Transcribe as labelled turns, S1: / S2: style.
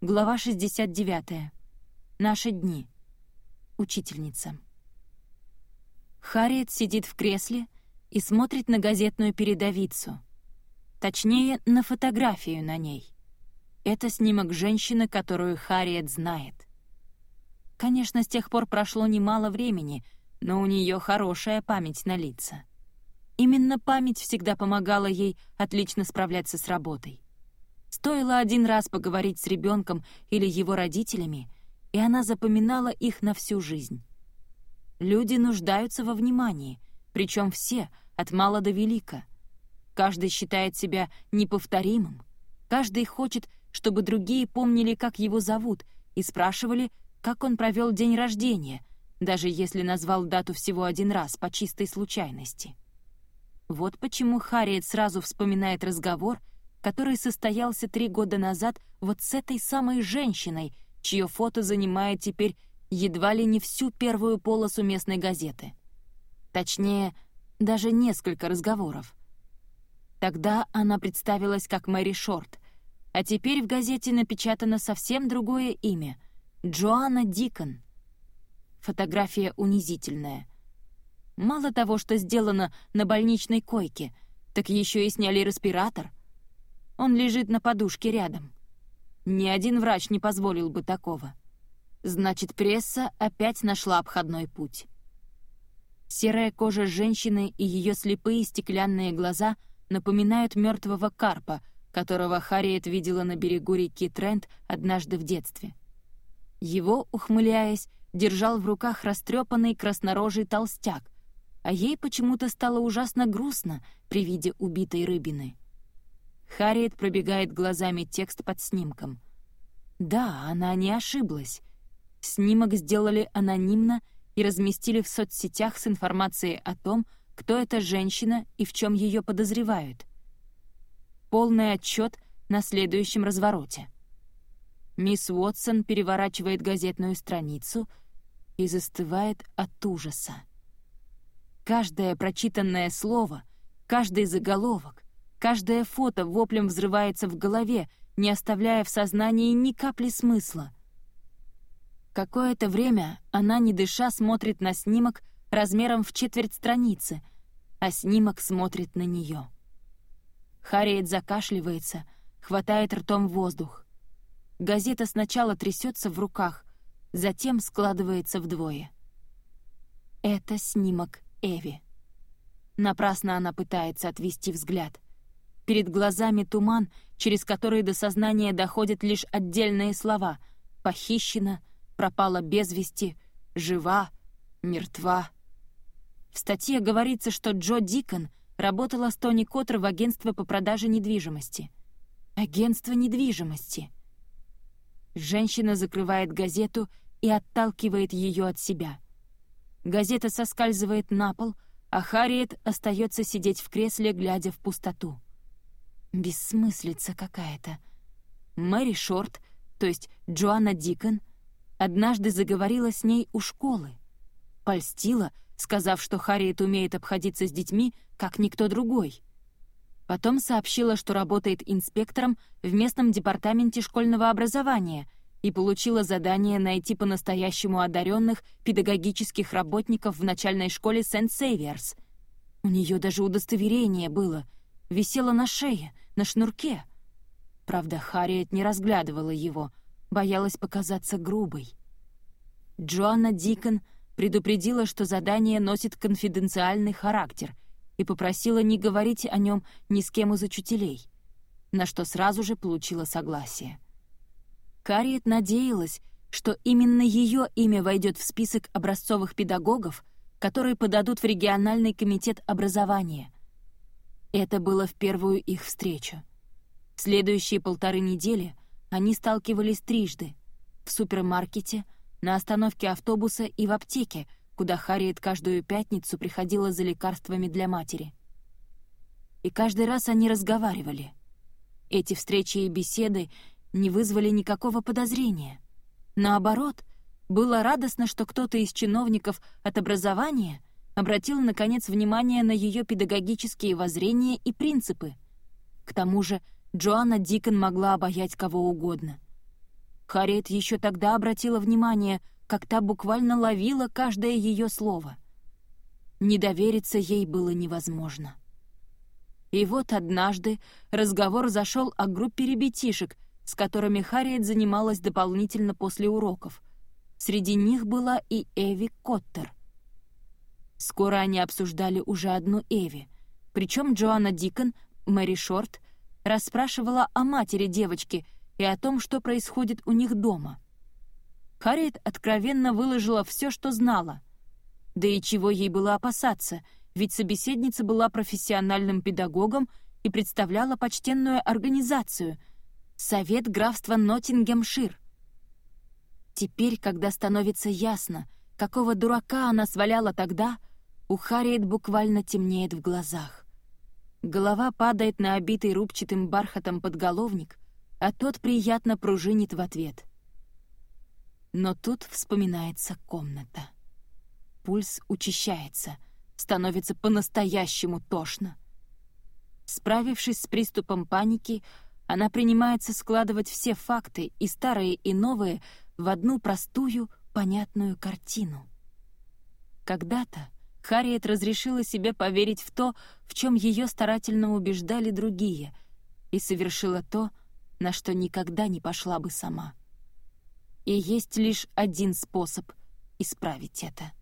S1: Глава 69. Наши дни. Учительница. Харриет сидит в кресле и смотрит на газетную передовицу. Точнее, на фотографию на ней. Это снимок женщины, которую Харриет знает. Конечно, с тех пор прошло немало времени, но у нее хорошая память на лица. Именно память всегда помогала ей отлично справляться с работой. Стоило один раз поговорить с ребенком или его родителями, и она запоминала их на всю жизнь. Люди нуждаются во внимании, причем все, от мала до велика. Каждый считает себя неповторимым, каждый хочет, чтобы другие помнили, как его зовут, и спрашивали, как он провел день рождения, даже если назвал дату всего один раз по чистой случайности. Вот почему Харриет сразу вспоминает разговор — который состоялся три года назад вот с этой самой женщиной, чье фото занимает теперь едва ли не всю первую полосу местной газеты. Точнее, даже несколько разговоров. Тогда она представилась как Мэри Шорт, а теперь в газете напечатано совсем другое имя — Джоанна Дикон. Фотография унизительная. Мало того, что сделано на больничной койке, так еще и сняли респиратор — он лежит на подушке рядом. Ни один врач не позволил бы такого. Значит, пресса опять нашла обходной путь. Серая кожа женщины и ее слепые стеклянные глаза напоминают мертвого карпа, которого Харриет видела на берегу реки Трент однажды в детстве. Его, ухмыляясь, держал в руках растрепанный краснорожий толстяк, а ей почему-то стало ужасно грустно при виде убитой рыбины. Харриет пробегает глазами текст под снимком. Да, она не ошиблась. Снимок сделали анонимно и разместили в соцсетях с информацией о том, кто эта женщина и в чем ее подозревают. Полный отчет на следующем развороте. Мисс Уотсон переворачивает газетную страницу и застывает от ужаса. Каждое прочитанное слово, каждый заголовок, Каждое фото воплем взрывается в голове, не оставляя в сознании ни капли смысла. Какое-то время она, не дыша, смотрит на снимок размером в четверть страницы, а снимок смотрит на нее. Харриет закашливается, хватает ртом воздух. Газета сначала трясется в руках, затем складывается вдвое. Это снимок Эви. Напрасно она пытается отвести взгляд — Перед глазами туман, через который до сознания доходят лишь отдельные слова «похищена», «пропала без вести», «жива», «мертва». В статье говорится, что Джо Дикон работала с Тони Коттер в агентство по продаже недвижимости. Агентство недвижимости. Женщина закрывает газету и отталкивает ее от себя. Газета соскальзывает на пол, а Харриет остается сидеть в кресле, глядя в пустоту. Бессмыслица какая-то. Мэри Шорт, то есть Джоанна Дикон, однажды заговорила с ней у школы. Польстила, сказав, что Харриет умеет обходиться с детьми, как никто другой. Потом сообщила, что работает инспектором в местном департаменте школьного образования и получила задание найти по-настоящему одаренных педагогических работников в начальной школе Сент-Сейверс. У нее даже удостоверение было — висела на шее, на шнурке. Правда, Харриет не разглядывала его, боялась показаться грубой. Джоанна Дикон предупредила, что задание носит конфиденциальный характер и попросила не говорить о нем ни с кем из учителей, на что сразу же получила согласие. Харриет надеялась, что именно ее имя войдет в список образцовых педагогов, которые подадут в региональный комитет образования — это было в первую их встречу. Следующие полторы недели они сталкивались трижды — в супермаркете, на остановке автобуса и в аптеке, куда Харриет каждую пятницу приходила за лекарствами для матери. И каждый раз они разговаривали. Эти встречи и беседы не вызвали никакого подозрения. Наоборот, было радостно, что кто-то из чиновников от образования — обратил, наконец, внимание на ее педагогические воззрения и принципы. К тому же Джоанна Дикон могла обаять кого угодно. Харриет еще тогда обратила внимание, как та буквально ловила каждое ее слово. Не довериться ей было невозможно. И вот однажды разговор зашел о группе ребятишек, с которыми Харриет занималась дополнительно после уроков. Среди них была и Эви Коттер. Скоро они обсуждали уже одну Эви, причем Джоанна Дикон, Мэри Шорт, расспрашивала о матери девочки и о том, что происходит у них дома. Харриет откровенно выложила все, что знала. Да и чего ей было опасаться, ведь собеседница была профессиональным педагогом и представляла почтенную организацию — Совет графства Ноттингемшир. Теперь, когда становится ясно, какого дурака она сваляла тогда, у Харриет буквально темнеет в глазах. Голова падает на обитый рубчатым бархатом подголовник, а тот приятно пружинит в ответ. Но тут вспоминается комната. Пульс учащается, становится по-настоящему тошно. Справившись с приступом паники, она принимается складывать все факты, и старые, и новые, в одну простую, понятную картину. Когда-то Харриет разрешила себе поверить в то, в чем ее старательно убеждали другие, и совершила то, на что никогда не пошла бы сама. И есть лишь один способ исправить это.